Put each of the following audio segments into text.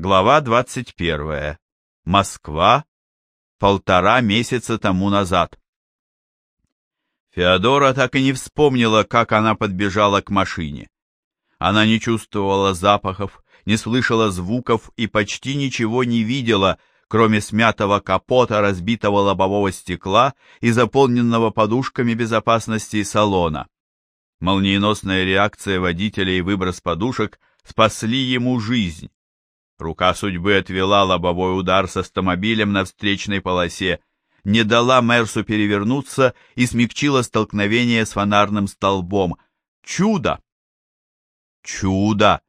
Глава 21. Москва. Полтора месяца тому назад. Феодора так и не вспомнила, как она подбежала к машине. Она не чувствовала запахов, не слышала звуков и почти ничего не видела, кроме смятого капота, разбитого лобового стекла и заполненного подушками безопасности салона. Молниеносная реакция водителя и выброс подушек спасли ему жизнь. Рука судьбы отвела лобовой удар с автомобилем на встречной полосе, не дала Мерсу перевернуться и смягчила столкновение с фонарным столбом. Чудо! Чудо!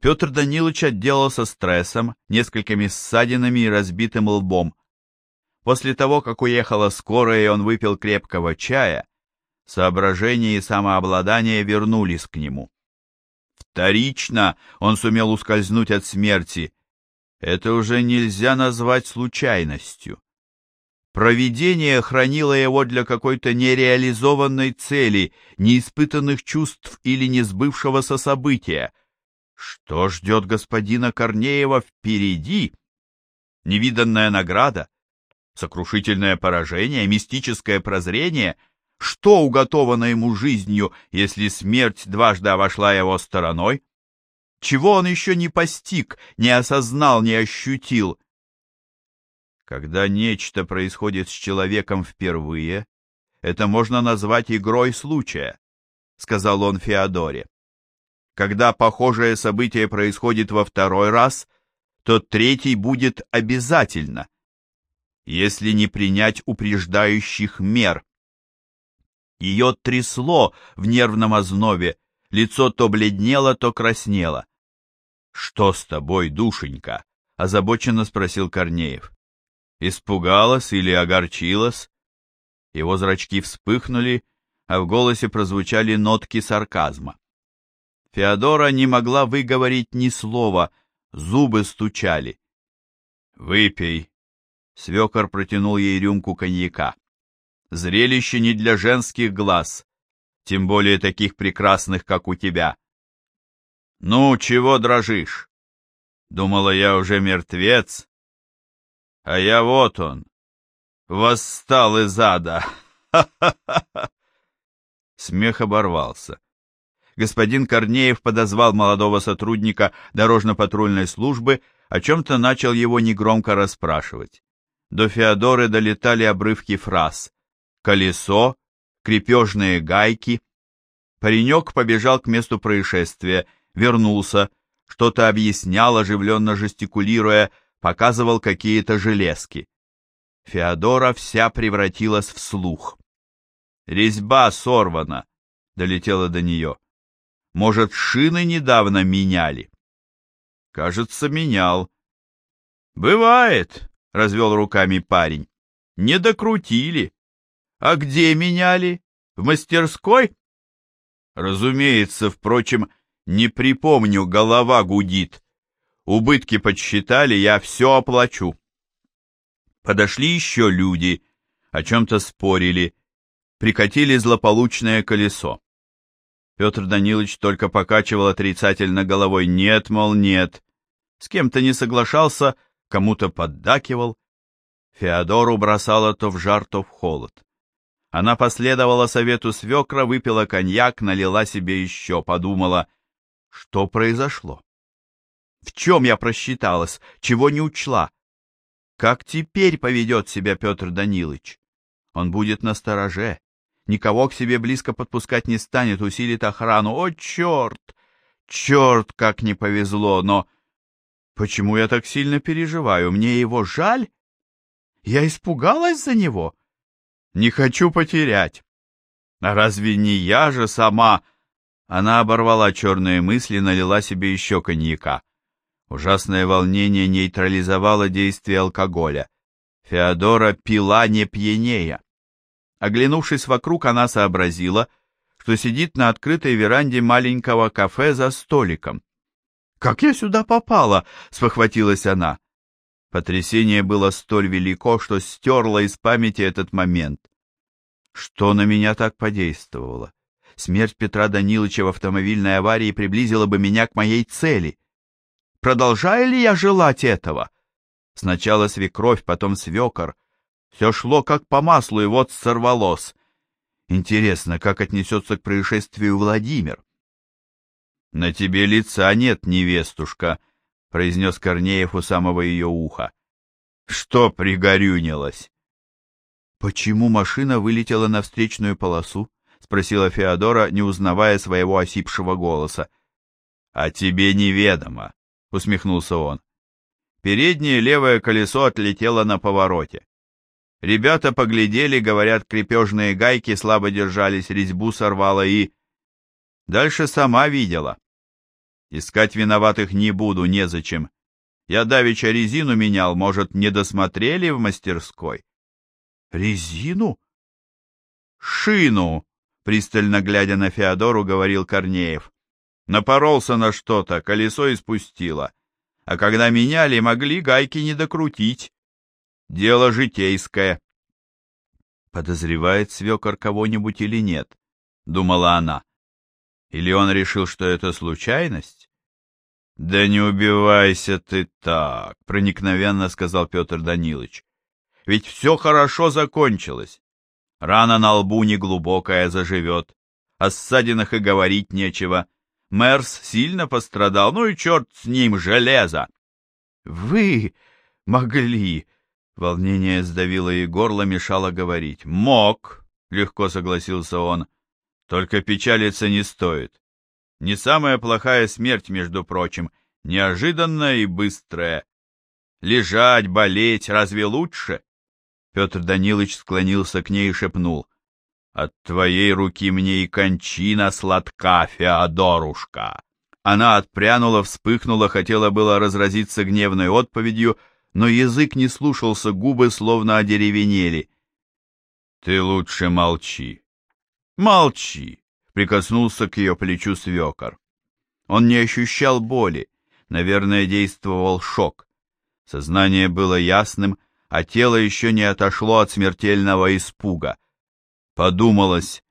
Петр Данилович отделался стрессом, несколькими ссадинами и разбитым лбом. После того, как уехала скорая и он выпил крепкого чая, соображение и самообладание вернулись к нему. Вторично он сумел ускользнуть от смерти. Это уже нельзя назвать случайностью. Провидение хранило его для какой-то нереализованной цели, неиспытанных чувств или несбывшегося события. Что ждет господина Корнеева впереди? Невиданная награда? Сокрушительное поражение? Мистическое прозрение — что уготовано ему жизнью, если смерть дважды обошла его стороной? Чего он еще не постиг, не осознал, не ощутил? Когда нечто происходит с человеком впервые, это можно назвать игрой случая, сказал он Феодоре. Когда похожее событие происходит во второй раз, то третий будет обязательно, если не принять упреждающих мер. Ее трясло в нервном ознобе, лицо то бледнело, то краснело. — Что с тобой, душенька? — озабоченно спросил Корнеев. Испугалась или огорчилась? Его зрачки вспыхнули, а в голосе прозвучали нотки сарказма. Феодора не могла выговорить ни слова, зубы стучали. «Выпей!» Свекор протянул ей рюмку коньяка зрелище не для женских глаз, тем более таких прекрасных, как у тебя. Ну, чего дрожишь? Думала, я уже мертвец, а я вот он, восстал из ада. Ха-ха-ха! Смех оборвался. Господин Корнеев подозвал молодого сотрудника дорожно-патрульной службы, о чем-то начал его негромко расспрашивать. До Феодоры долетали обрывки фраз колесо, крепежные гайки. Паренек побежал к месту происшествия, вернулся, что-то объяснял, оживленно жестикулируя, показывал какие-то железки. Феодора вся превратилась в слух. «Резьба сорвана», — долетела до нее. «Может, шины недавно меняли?» «Кажется, менял». «Бывает», — развел руками парень. «Не докрутили». А где меняли? В мастерской? Разумеется, впрочем, не припомню, голова гудит. Убытки подсчитали, я все оплачу. Подошли еще люди, о чем-то спорили, прикатили злополучное колесо. Петр Данилович только покачивал отрицательно головой «нет, мол, нет». С кем-то не соглашался, кому-то поддакивал. Феодору бросало то в жар, то в холод. Она последовала совету свекра, выпила коньяк, налила себе еще, подумала, что произошло? В чем я просчиталась, чего не учла? Как теперь поведет себя Петр Данилович? Он будет на стороже, никого к себе близко подпускать не станет, усилит охрану. О, черт! Черт, как не повезло, но... Почему я так сильно переживаю? Мне его жаль? Я испугалась за него? Не хочу потерять. А разве не я же сама? Она оборвала черные мысли, налила себе еще коньяка. Ужасное волнение нейтрализовало действие алкоголя. Феодора пила не пьянея. Оглянувшись вокруг, она сообразила, что сидит на открытой веранде маленького кафе за столиком. «Как я сюда попала?» — спохватилась она. Потрясение было столь велико, что стерло из памяти этот момент. Что на меня так подействовало? Смерть Петра Даниловича в автомобильной аварии приблизила бы меня к моей цели. Продолжаю ли я желать этого? Сначала свекровь, потом свекор. Все шло как по маслу, и вот сорвалось. Интересно, как отнесется к происшествию Владимир? — На тебе лица нет, невестушка, — произнес Корнеев у самого ее уха. — Что пригорюнилась? — Почему машина вылетела на встречную полосу? — спросила Феодора, не узнавая своего осипшего голоса. — А тебе неведомо, — усмехнулся он. Переднее левое колесо отлетело на повороте. Ребята поглядели, говорят, крепежные гайки слабо держались, резьбу сорвало и... Дальше сама видела. Искать виноватых не буду, незачем. Я давеча резину менял, может, не досмотрели в мастерской? Резину? Шину, пристально глядя на Феодору, говорил Корнеев. Напоролся на что-то, колесо испустило. А когда меняли, могли гайки не докрутить. Дело житейское. Подозревает свекор кого-нибудь или нет, думала она. Или он решил, что это случайность? Да не убивайся ты так, проникновенно сказал Петр Данилович. Ведь все хорошо закончилось. Рана на лбу неглубокая заживет. О ссадинах и говорить нечего. Мерс сильно пострадал, ну и черт с ним, железо. Вы могли... Волнение сдавило и горло, мешало говорить. «Мог», — легко согласился он, — «только печалиться не стоит. Не самая плохая смерть, между прочим, неожиданная и быстрая. Лежать, болеть, разве лучше?» Петр Данилович склонился к ней и шепнул. «От твоей руки мне и кончина сладка, Феодорушка!» Она отпрянула, вспыхнула, хотела было разразиться гневной отповедью, но язык не слушался, губы словно одеревенели. «Ты лучше молчи». «Молчи!» — прикоснулся к ее плечу свекор. Он не ощущал боли, наверное, действовал шок. Сознание было ясным, а тело еще не отошло от смертельного испуга. Подумалось,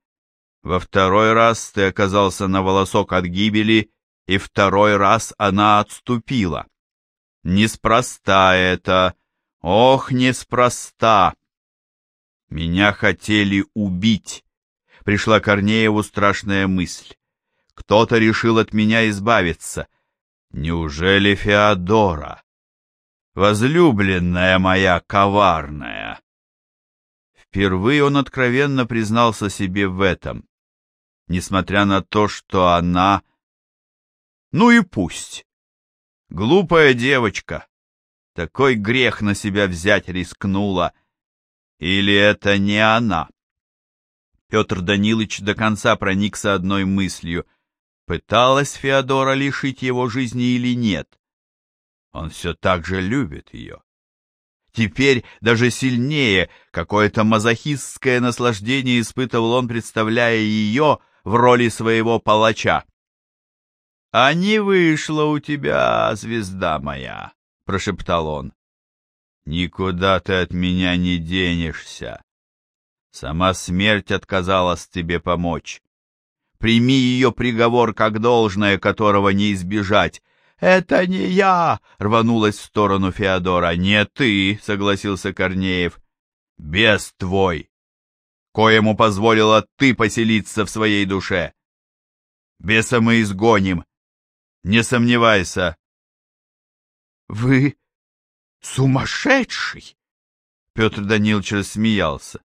во второй раз ты оказался на волосок от гибели, и второй раз она отступила. Неспроста это, ох, неспроста. Меня хотели убить. Пришла Корнееву страшная мысль. Кто-то решил от меня избавиться. Неужели Феодора? Возлюбленная моя коварная. Впервые он откровенно признался себе в этом, несмотря на то, что она... Ну и пусть. Глупая девочка. Такой грех на себя взять рискнула. Или это не она? Петр Данилович до конца проникся одной мыслью. Пыталась Феодора лишить его жизни или нет? Он все так же любит ее. Теперь даже сильнее какое-то мазохистское наслаждение испытывал он, представляя ее в роли своего палача. «А не вышло у тебя, звезда моя», — прошептал он. «Никуда ты от меня не денешься. Сама смерть отказалась тебе помочь. Прими ее приговор как должное, которого не избежать. «Это не я!» — рванулась в сторону Феодора. «Не ты!» — согласился Корнеев. «Бес твой! Коему позволила ты поселиться в своей душе! Беса мы изгоним, не сомневайся. Вы сумасшедший? Петр Данилович рассмеялся.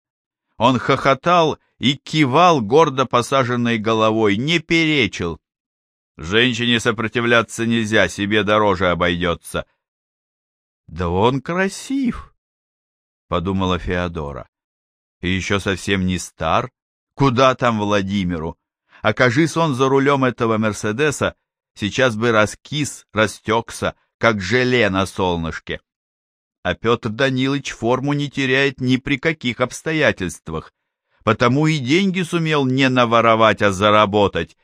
Он хохотал и кивал гордо посаженной головой, не перечил. Женщине сопротивляться нельзя, себе дороже обойдется. Да он красив, подумала Феодора. И еще совсем не стар. Куда там Владимиру? Окажись он за рулем этого Мерседеса, сейчас бы раскис, растекся, как желе на солнышке. А Петр Данилович форму не теряет ни при каких обстоятельствах, потому и деньги сумел не наворовать, а заработать.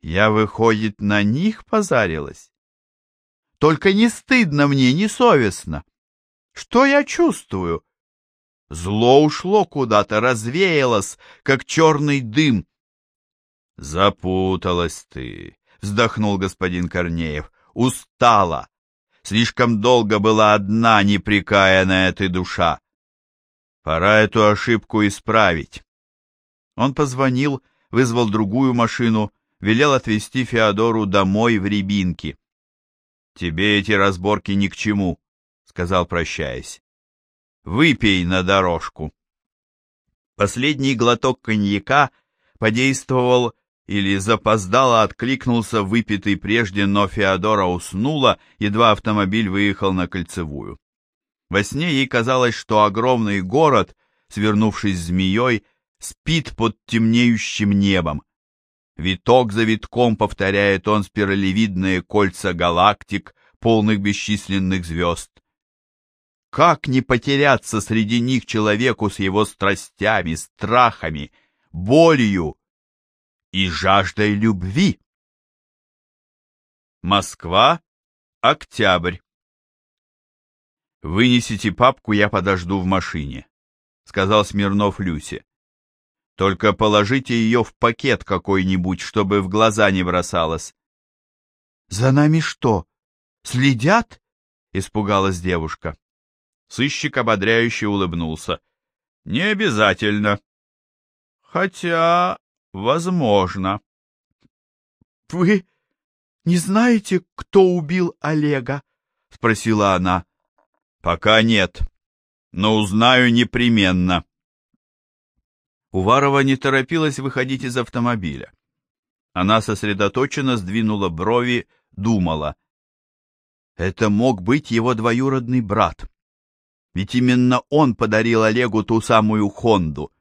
Я, выходит, на них позарилась? Только не стыдно мне, не совестно. Что я чувствую? Зло ушло куда-то, развеялось, как черный дым. Запуталась ты, вздохнул господин Корнеев. устала. Слишком долго была одна неприкаянная ты душа. Пора эту ошибку исправить. Он позвонил, вызвал другую машину, велел отвезти Феодору домой в Рябинки. «Тебе эти разборки ни к чему», — сказал, прощаясь. «Выпей на дорожку». Последний глоток коньяка подействовал или запоздало откликнулся выпитый прежде, но Феодора уснула, едва автомобиль выехал на кольцевую. Во сне ей казалось, что огромный город, свернувшись змеей, спит под темнеющим небом. Виток за витком повторяет он спиралевидные кольца галактик, полных бесчисленных звезд. Как не потеряться среди них человеку с его страстями, страхами, болью и жаждой любви? Москва, октябрь. «Вынесите папку, я подожду в машине», — сказал Смирнов Люсе. «Только положите ее в пакет какой-нибудь, чтобы в глаза не бросалось». «За нами что, следят?» — испугалась девушка. Сыщик ободряюще улыбнулся. «Не обязательно. Хотя, возможно». «Вы не знаете, кто убил Олега?» — спросила она. «Пока нет, но узнаю непременно». Уварова не торопилась выходить из автомобиля. Она сосредоточенно сдвинула брови, думала. Это мог быть его двоюродный брат. Ведь именно он подарил Олегу ту самую Хонду.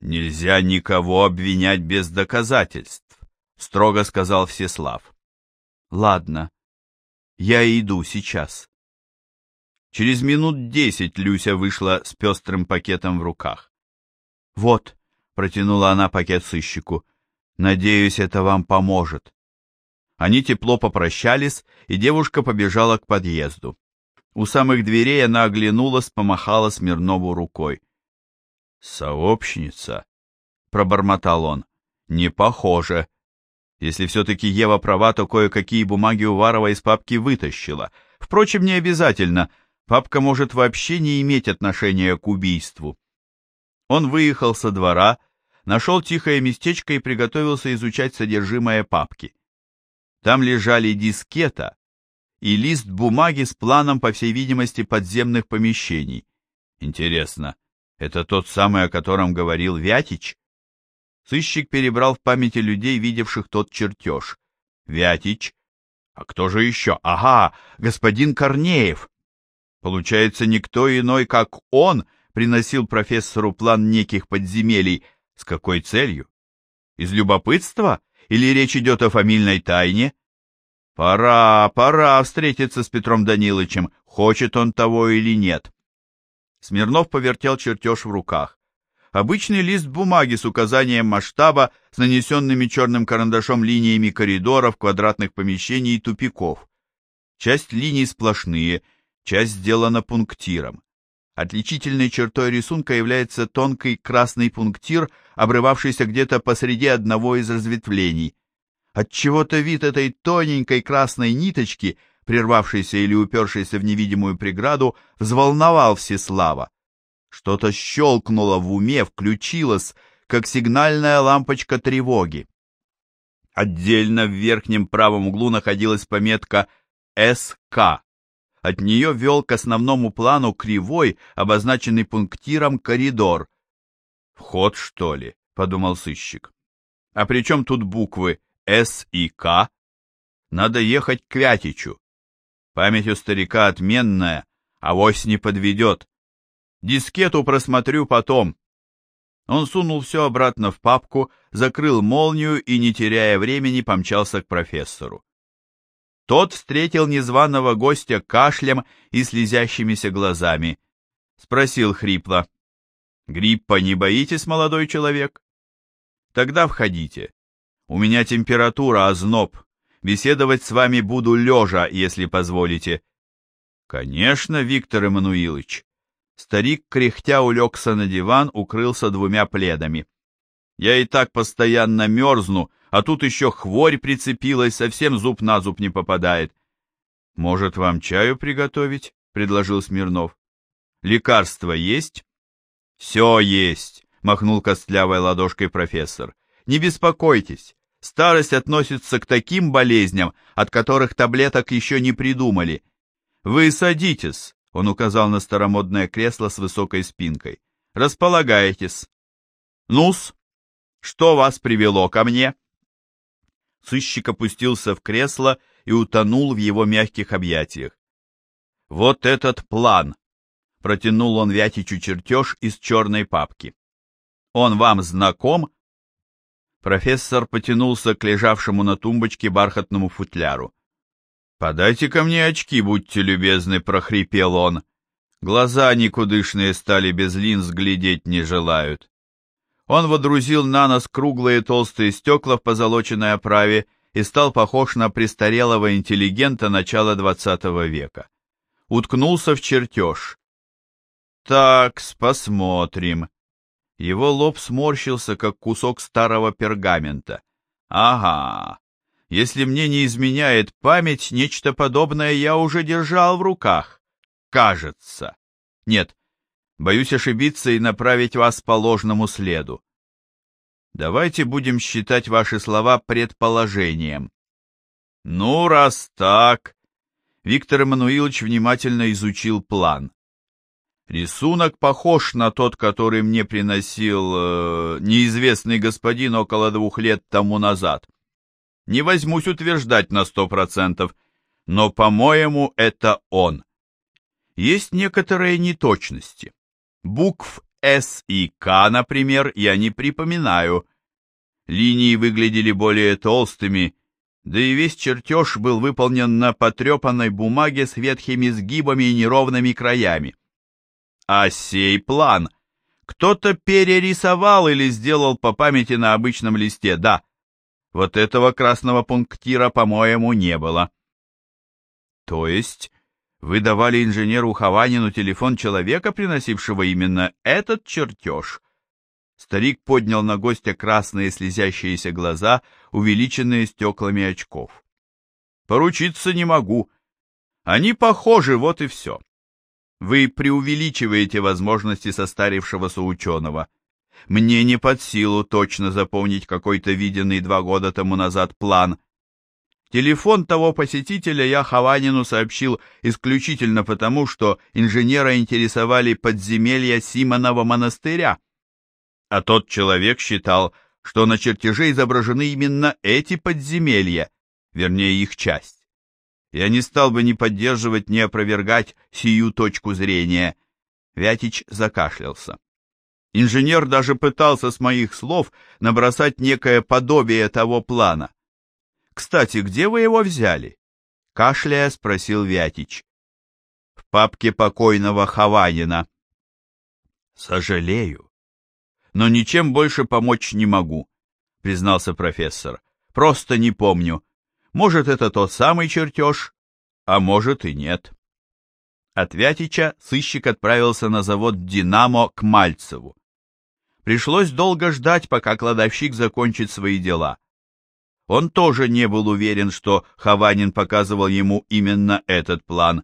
«Нельзя никого обвинять без доказательств», — строго сказал Всеслав. «Ладно, я иду сейчас». Через минут десять Люся вышла с пестрым пакетом в руках. «Вот», — протянула она пакет сыщику, — «надеюсь, это вам поможет». Они тепло попрощались, и девушка побежала к подъезду. У самых дверей она оглянулась, помахала Смирнову рукой. «Сообщница?» — пробормотал он. «Не похоже. Если все-таки Ева права, то кое-какие бумаги Уварова из папки вытащила. Впрочем, не обязательно. Папка может вообще не иметь отношения к убийству». Он выехал со двора, нашел тихое местечко и приготовился изучать содержимое папки. Там лежали дискета, и лист бумаги с планом, по всей видимости, подземных помещений. Интересно, это тот самый, о котором говорил Вятич? Сыщик перебрал в памяти людей, видевших тот чертеж. Вятич? А кто же еще? Ага, господин Корнеев. Получается, никто иной, как он, приносил профессору план неких подземелий. С какой целью? Из любопытства? Или речь идет о фамильной тайне? Пора, пора встретиться с Петром Даниловичем, хочет он того или нет. Смирнов повертел чертеж в руках. Обычный лист бумаги с указанием масштаба, с нанесенными черным карандашом линиями коридоров, квадратных помещений и тупиков. Часть линий сплошные, часть сделана пунктиром. Отличительной чертой рисунка является тонкий красный пунктир, обрывавшийся где-то посреди одного из разветвлений. Отчего-то вид этой тоненькой красной ниточки, прервавшейся или упершейся в невидимую преграду, взволновал Всеслава. Что-то щелкнуло в уме, включилось, как сигнальная лампочка тревоги. Отдельно в верхнем правом углу находилась пометка «СК». От нее вел к основному плану кривой, обозначенный пунктиром, коридор. «Вход, что ли?» — подумал сыщик. «А при чем тут буквы с и К, надо ехать к Вятичу. Память у старика отменная, а вось не подведет. Дискету просмотрю потом. Он сунул все обратно в папку, закрыл молнию и, не теряя времени, помчался к профессору. Тот встретил незваного гостя кашлем и слезящимися глазами. Спросил хрипло. «Гриппа не боитесь, молодой человек?» «Тогда входите. У меня температура, озноб. Беседовать с вами буду лежа, если позволите. Конечно, Виктор Эммануилович. Старик, кряхтя, улегся на диван, укрылся двумя пледами. Я и так постоянно мерзну, а тут еще хворь прицепилась, совсем зуб на зуб не попадает. Может, вам чаю приготовить? предложил Смирнов. Лекарство есть? Все есть, махнул костлявой ладошкой профессор. Не беспокойтесь, старость относится к таким болезням, от которых таблеток еще не придумали. Вы садитесь, он указал на старомодное кресло с высокой спинкой. Располагайтесь. Нус, что вас привело ко мне? Сыщик опустился в кресло и утонул в его мягких объятиях. Вот этот план! Протянул он Вятичу чертеж из черной папки. Он вам знаком? Профессор потянулся к лежавшему на тумбочке бархатному футляру. «Подайте ко мне очки, будьте любезны», — прохрипел он. Глаза никудышные стали без линз, глядеть не желают. Он водрузил на нос круглые толстые стекла в позолоченной оправе и стал похож на престарелого интеллигента начала двадцатого века. Уткнулся в чертеж. Так, посмотрим. Его лоб сморщился, как кусок старого пергамента. Ага, если мне не изменяет память, нечто подобное я уже держал в руках. Кажется. Нет, Боюсь ошибиться и направить вас по ложному следу. Давайте будем считать ваши слова предположением. Ну, раз так... Виктор Эммануилович внимательно изучил план. Рисунок похож на тот, который мне приносил э, неизвестный господин около двух лет тому назад. Не возьмусь утверждать на сто процентов, но, по-моему, это он. Есть некоторые неточности. Букв «С» и «К», например, я не припоминаю. Линии выглядели более толстыми, да и весь чертеж был выполнен на потрепанной бумаге с ветхими сгибами и неровными краями. А сей план кто-то перерисовал или сделал по памяти на обычном листе, да. Вот этого красного пунктира, по-моему, не было. То есть вы давали инженеру Хованину телефон человека, приносившего именно этот чертеж? Старик поднял на гостя красные слезящиеся глаза, увеличенные стеклами очков. Поручиться не могу. Они похожи, вот и все. Вы преувеличиваете возможности состарившегося ученого. Мне не под силу точно запомнить какой-то виденный два года тому назад план. Телефон того посетителя я Хованину сообщил исключительно потому, что инженера интересовали подземелья Симонова монастыря. А тот человек считал, что на чертеже изображены именно эти подземелья, вернее их часть. Я не стал бы ни поддерживать, ни опровергать сию точку зрения. Вятич закашлялся. Инженер даже пытался с моих слов набросать некое подобие того плана. Кстати, где вы его взяли? Кашляя спросил Вятич. В папке покойного Хованина. Сожалею, но ничем больше помочь не могу, признался профессор. Просто не помню. Может, это тот самый чертеж, а может и нет. От Вятича сыщик отправился на завод «Динамо» к Мальцеву. Пришлось долго ждать, пока кладовщик закончит свои дела. Он тоже не был уверен, что Хованин показывал ему именно этот план.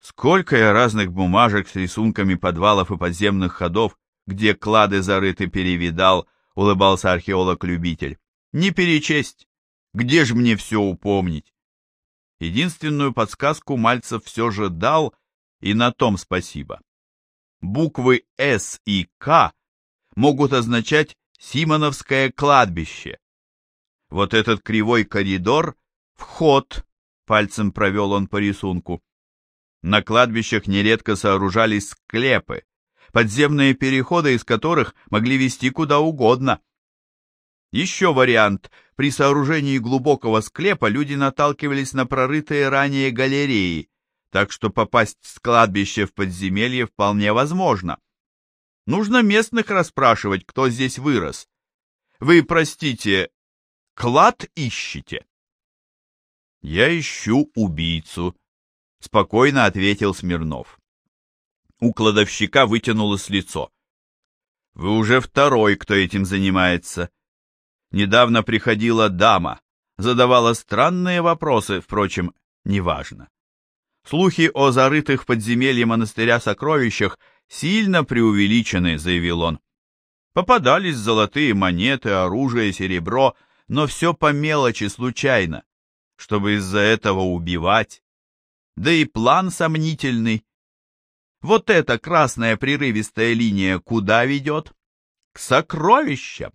Сколько я разных бумажек с рисунками подвалов и подземных ходов, где клады зарыты, перевидал, улыбался археолог-любитель. Не перечесть. Где же мне все упомнить? Единственную подсказку Мальцев все же дал, и на том спасибо. Буквы «С» и «К» могут означать «Симоновское кладбище», вот этот кривой коридор — вход, пальцем провел он по рисунку. На кладбищах нередко сооружались склепы, подземные переходы из которых могли вести куда угодно. Еще вариант. При сооружении глубокого склепа люди наталкивались на прорытые ранее галереи, так что попасть с кладбища в подземелье вполне возможно. Нужно местных расспрашивать, кто здесь вырос. Вы, простите, Клад ищете? Я ищу убийцу, спокойно ответил Смирнов. У кладовщика вытянулось лицо. Вы уже второй, кто этим занимается. Недавно приходила дама, задавала странные вопросы, впрочем, неважно. Слухи о зарытых в подземелье монастыря сокровищах сильно преувеличены, заявил он. Попадались золотые монеты, оружие, серебро, но все по мелочи, случайно, чтобы из-за этого убивать. Да и план сомнительный. Вот эта красная прерывистая линия куда ведет? К сокровищам.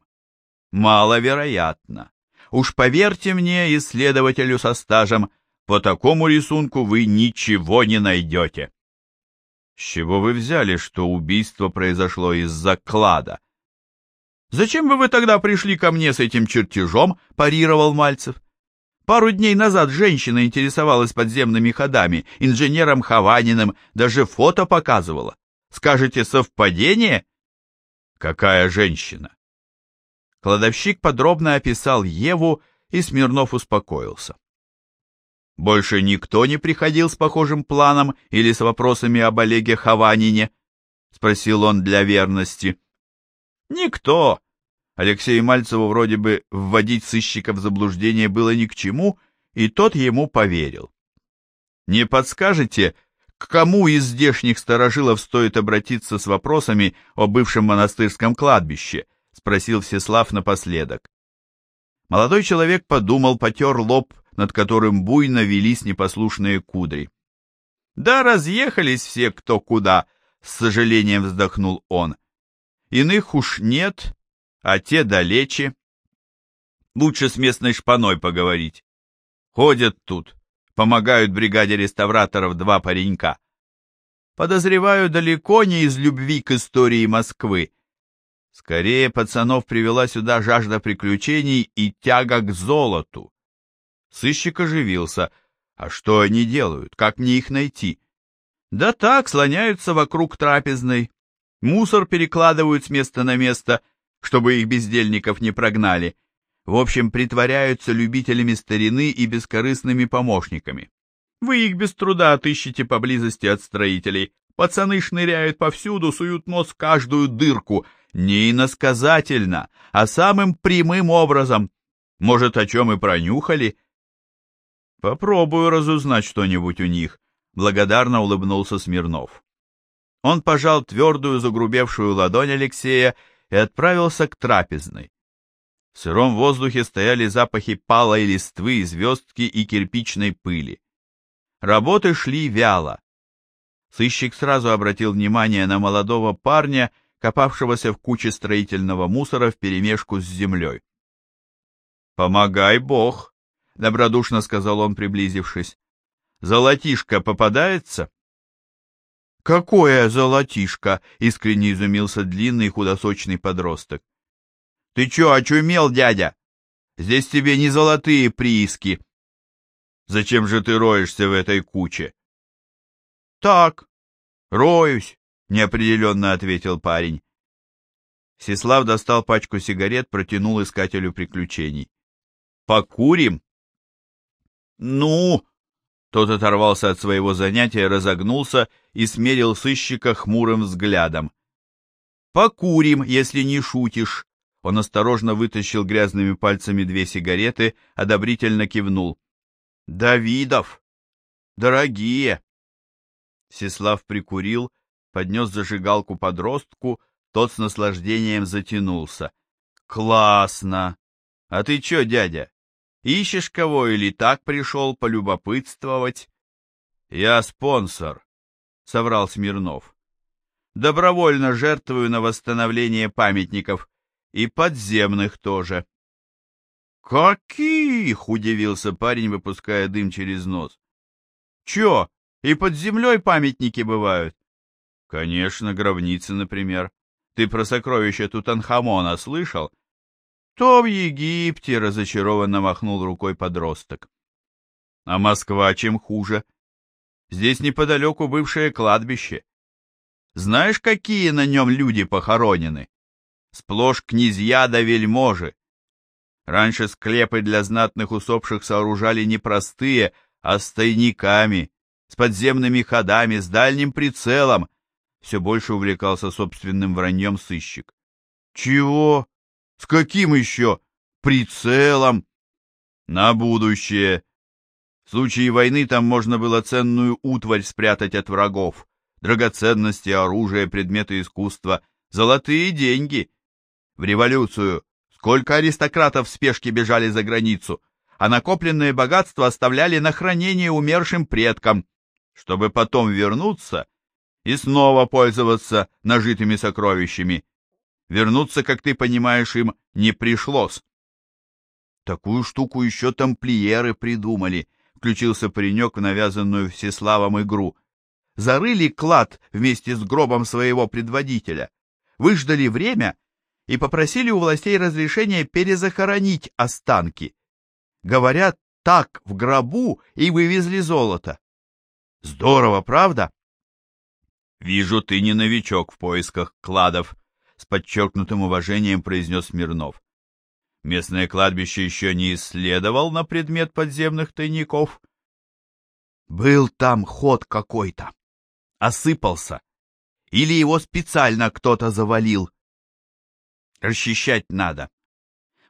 Маловероятно. Уж поверьте мне, исследователю со стажем, по такому рисунку вы ничего не найдете. С чего вы взяли, что убийство произошло из-за клада? Зачем бы вы тогда пришли ко мне с этим чертежом? парировал Мальцев. Пару дней назад женщина интересовалась подземными ходами, инженером Хованиным, даже фото показывала. Скажете, совпадение? Какая женщина? Кладовщик подробно описал Еву, и Смирнов успокоился. Больше никто не приходил с похожим планом или с вопросами об Олеге Хованине? Спросил он для верности. Никто. Алексею Мальцеву вроде бы вводить сыщика в заблуждение было ни к чему, и тот ему поверил. Не подскажете, к кому из здешних сторожилов стоит обратиться с вопросами о бывшем монастырском кладбище? Спросил Всеслав напоследок. Молодой человек подумал, потер лоб над которым буйно велись непослушные кудри. «Да разъехались все кто куда», — с сожалением вздохнул он. «Иных уж нет, а те далече. Лучше с местной шпаной поговорить. Ходят тут, помогают бригаде реставраторов два паренька. Подозреваю, далеко не из любви к истории Москвы. Скорее, пацанов привела сюда жажда приключений и тяга к золоту. Сыщик оживился. А что они делают? Как мне их найти? Да так, слоняются вокруг трапезной. Мусор перекладывают с места на место, чтобы их бездельников не прогнали. В общем, притворяются любителями старины и бескорыстными помощниками. Вы их без труда отыщете поблизости от строителей. Пацаны шныряют повсюду, суют нос в каждую дырку. Не иносказательно, а самым прямым образом. Может, о чем и пронюхали, Попробую разузнать что-нибудь у них, благодарно улыбнулся Смирнов. Он пожал твердую загрубевшую ладонь Алексея и отправился к трапезной. В сыром воздухе стояли запахи палой листвы, звездки и кирпичной пыли. Работы шли вяло. Сыщик сразу обратил внимание на молодого парня, копавшегося в куче строительного мусора вперемешку с землей. «Помогай, Бог!» добродушно сказал он, приблизившись. Золотишко попадается? Какое золотишко? искренне изумился длинный худосочный подросток. Ты чё, очумел, дядя? Здесь тебе не золотые прииски. Зачем же ты роешься в этой куче? Так, роюсь, неопределенно ответил парень. Сеслав достал пачку сигарет, протянул искателю приключений. «Покурим?» «Ну!» Тот оторвался от своего занятия, разогнулся и смерил сыщика хмурым взглядом. «Покурим, если не шутишь!» Он осторожно вытащил грязными пальцами две сигареты, одобрительно кивнул. «Давидов! Дорогие!» Сеслав прикурил, поднес зажигалку подростку, тот с наслаждением затянулся. «Классно! А ты чё, дядя, Ищешь кого или так пришел полюбопытствовать? Я спонсор, соврал Смирнов. Добровольно жертвую на восстановление памятников и подземных тоже. Каких? удивился парень, выпуская дым через нос. Чё, и под землей памятники бывают? Конечно, гробницы, например. Ты про сокровища Тутанхамона слышал? то в Египте, разочарованно махнул рукой подросток. А Москва чем хуже? Здесь неподалеку бывшее кладбище. Знаешь, какие на нем люди похоронены? Сплошь князья да вельможи. Раньше склепы для знатных усопших сооружали не простые, а с тайниками, с подземными ходами, с дальним прицелом. Все больше увлекался собственным враньем сыщик. Чего? С каким еще? Прицелом? На будущее. В случае войны там можно было ценную утварь спрятать от врагов. Драгоценности, оружие, предметы искусства, золотые деньги. В революцию сколько аристократов в спешке бежали за границу, а накопленные богатства оставляли на хранение умершим предкам, чтобы потом вернуться и снова пользоваться нажитыми сокровищами. Вернуться, как ты понимаешь, им не пришлось. Такую штуку еще тамплиеры придумали, включился паренек в навязанную Всеславом игру. Зарыли клад вместе с гробом своего предводителя, выждали время и попросили у властей разрешения перезахоронить останки. Говорят, так в гробу и вывезли золото. Здорово, правда? Вижу, ты не новичок в поисках кладов, с подчеркнутым уважением произнес Смирнов. Местное кладбище еще не исследовал на предмет подземных тайников. Был там ход какой-то. Осыпался. Или его специально кто-то завалил. Расчищать надо.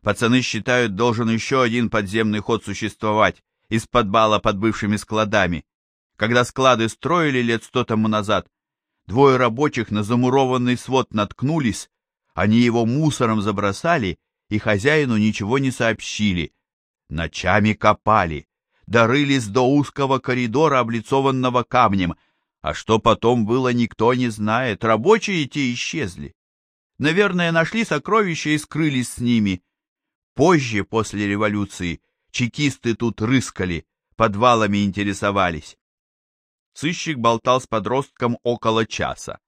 Пацаны считают, должен еще один подземный ход существовать из подвала под бывшими складами. Когда склады строили лет сто тому назад, двое рабочих на замурованный свод наткнулись, они его мусором забросали и хозяину ничего не сообщили. Ночами копали, дорылись до узкого коридора, облицованного камнем, а что потом было, никто не знает, рабочие те исчезли. Наверное, нашли сокровища и скрылись с ними. Позже, после революции, чекисты тут рыскали, подвалами интересовались. Сыщик болтал с подростком около часа.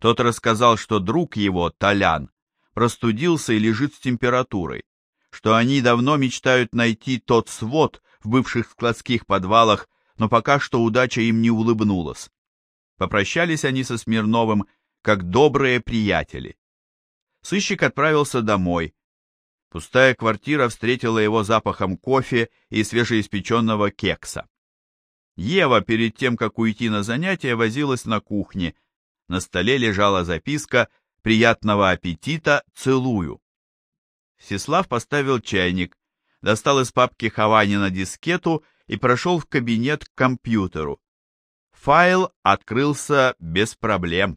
Тот рассказал, что друг его, Толян, простудился и лежит с температурой, что они давно мечтают найти тот свод в бывших складских подвалах, но пока что удача им не улыбнулась. Попрощались они со Смирновым, как добрые приятели. Сыщик отправился домой. Пустая квартира встретила его запахом кофе и свежеиспеченного кекса. Ева перед тем, как уйти на занятия, возилась на кухне. На столе лежала записка Приятного аппетита, целую. Всеслав поставил чайник, достал из папки Хованина дискету и прошел в кабинет к компьютеру. Файл открылся без проблем.